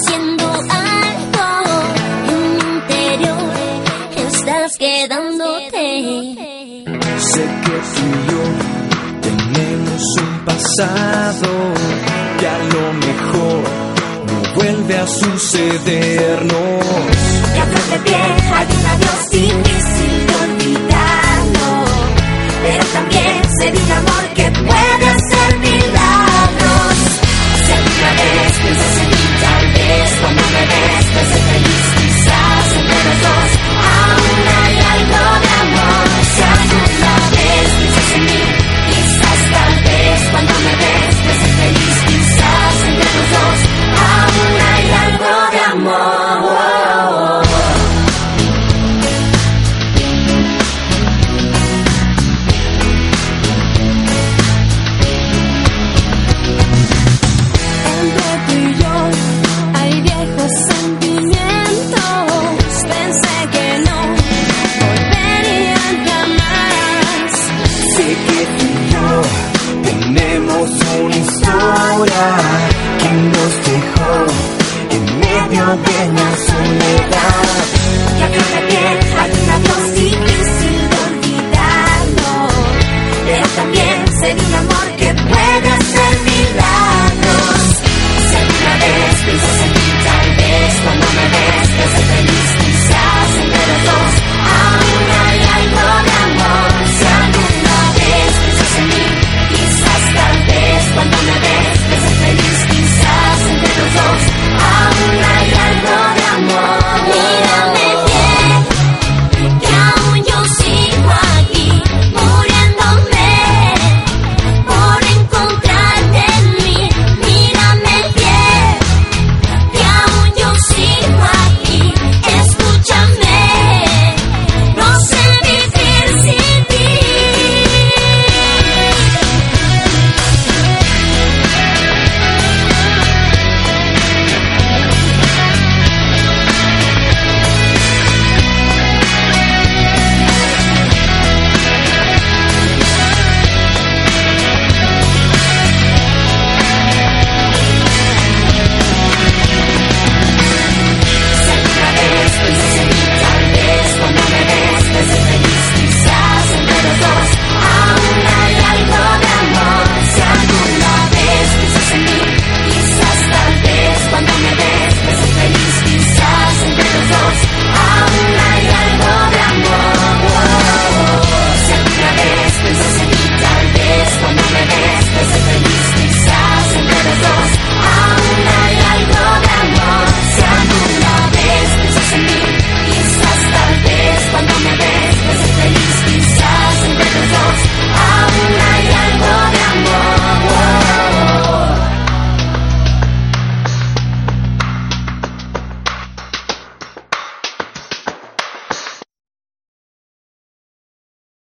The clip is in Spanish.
haciendo algo en mi interior. Estás quedándote. Sé que tú y yo tenemos un pasado que a lo mejor no vuelve a sucedernos. Ya de pie, hay un adiós. Sé que tú y yo tenemos una historia que nos